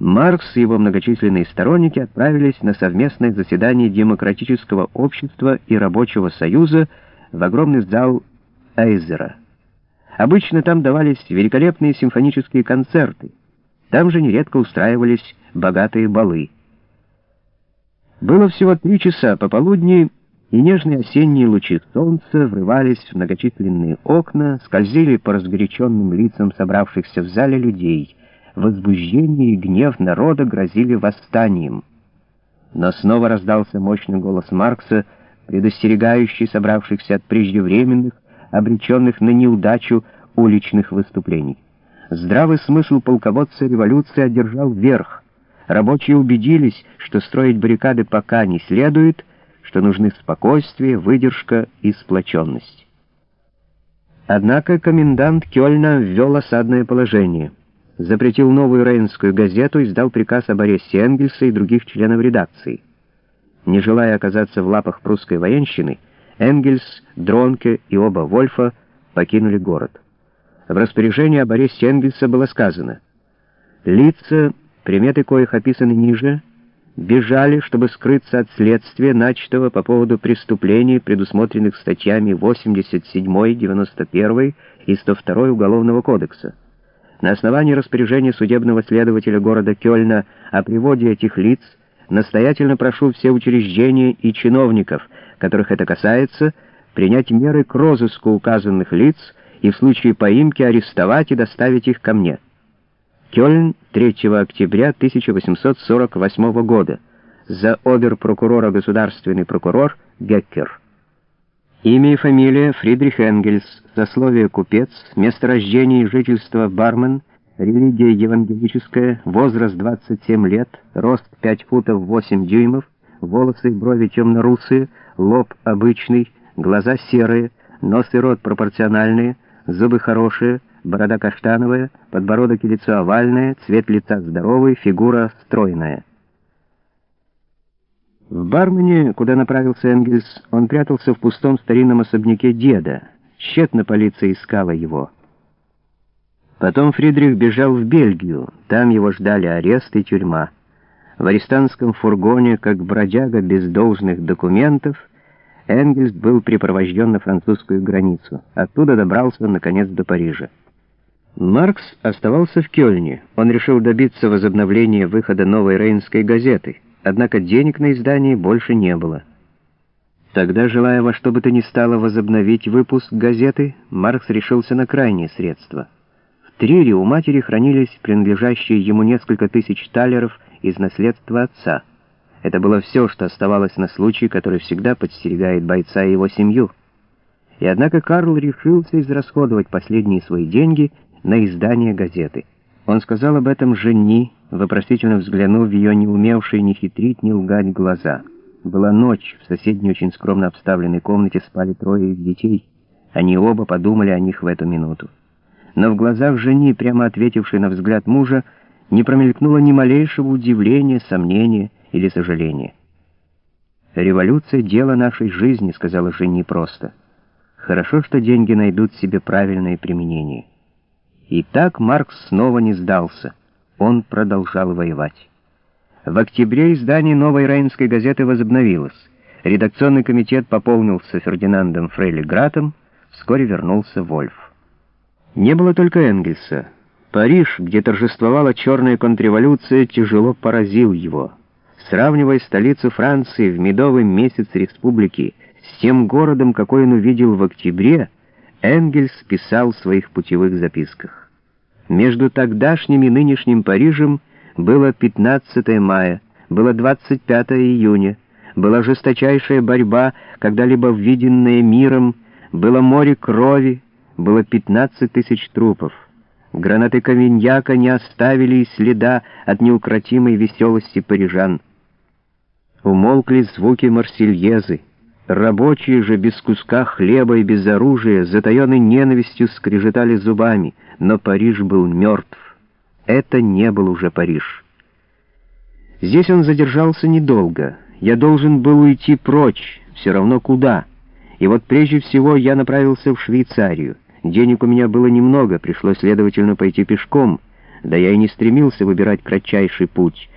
Маркс и его многочисленные сторонники отправились на совместное заседание Демократического общества и Рабочего союза в огромный зал Эйзера. Обычно там давались великолепные симфонические концерты. Там же нередко устраивались богатые балы. Было всего три часа пополудни, и нежные осенние лучи солнца врывались в многочисленные окна, скользили по разгоряченным лицам собравшихся в зале людей — возбуждение и гнев народа грозили восстанием. Но снова раздался мощный голос Маркса, предостерегающий собравшихся от преждевременных, обреченных на неудачу уличных выступлений. Здравый смысл полководца революции одержал верх. Рабочие убедились, что строить баррикады пока не следует, что нужны спокойствие, выдержка и сплоченность. Однако комендант Кёльна ввел осадное положение — запретил новую рейнскую газету и издал приказ об аресте Энгельса и других членов редакции. Не желая оказаться в лапах прусской военщины, Энгельс, Дронке и оба Вольфа покинули город. В распоряжении об аресте Энгельса было сказано «Лица, приметы коих описаны ниже, бежали, чтобы скрыться от следствия, начатого по поводу преступлений, предусмотренных статьями 87, 91 и 102 Уголовного кодекса. На основании распоряжения судебного следователя города Кёльна о приводе этих лиц настоятельно прошу все учреждения и чиновников, которых это касается, принять меры к розыску указанных лиц и в случае поимки арестовать и доставить их ко мне. Кёльн, 3 октября 1848 года. За обер-прокурора государственный прокурор Геккер. Имя и фамилия Фридрих Энгельс, сословие купец, место рождения и жительства бармен, религия евангелическая, возраст 27 лет, рост 5 футов 8 дюймов, волосы и брови темно-русые, лоб обычный, глаза серые, нос и рот пропорциональные, зубы хорошие, борода каштановая, подбородок и лицо овальное, цвет лица здоровый, фигура стройная. В Бармене, куда направился Энгельс, он прятался в пустом старинном особняке деда. Тщетно полиция искала его. Потом Фридрих бежал в Бельгию. Там его ждали арест и тюрьма. В арестантском фургоне, как бродяга без должных документов, Энгельс был припровожден на французскую границу. Оттуда добрался, наконец, до Парижа. Маркс оставался в Кёльне. Он решил добиться возобновления выхода новой рейнской газеты — Однако денег на издание больше не было. Тогда, желая во что бы то ни стало возобновить выпуск газеты, Маркс решился на крайние средства. В Трире у матери хранились принадлежащие ему несколько тысяч талеров из наследства отца. Это было все, что оставалось на случай, который всегда подстерегает бойца и его семью. И однако Карл решился израсходовать последние свои деньги на издание газеты. Он сказал об этом жени, вопросительно взглянув в ее не умевшие ни хитрить, ни лгать глаза. Была ночь, в соседней очень скромно обставленной комнате спали трое их детей. Они оба подумали о них в эту минуту. Но в глазах жени, прямо ответившей на взгляд мужа, не промелькнуло ни малейшего удивления, сомнения или сожаления. «Революция — дело нашей жизни», — сказала жени просто. «Хорошо, что деньги найдут себе правильное применение». И так Маркс снова не сдался. Он продолжал воевать. В октябре издание новой рейнской газеты возобновилось. Редакционный комитет пополнился Фердинандом Фрейли Гратом, вскоре вернулся Вольф. Не было только Энгельса. Париж, где торжествовала черная контрреволюция, тяжело поразил его. Сравнивая столицу Франции в медовый месяц республики с тем городом, какой он увидел в октябре, Энгельс писал в своих путевых записках. Между тогдашним и нынешним Парижем было 15 мая, было 25 июня, была жесточайшая борьба, когда-либо ввиденная миром, было море крови, было 15 тысяч трупов. Гранаты Кавиньяка не оставили и следа от неукротимой веселости парижан. Умолкли звуки Марсельезы. Рабочие же без куска хлеба и без оружия, затаенной ненавистью скрежетали зубами, но Париж был мертв. Это не был уже Париж. Здесь он задержался недолго. Я должен был уйти прочь, все равно куда. И вот прежде всего я направился в Швейцарию. Денег у меня было немного, пришлось, следовательно, пойти пешком. Да я и не стремился выбирать кратчайший путь.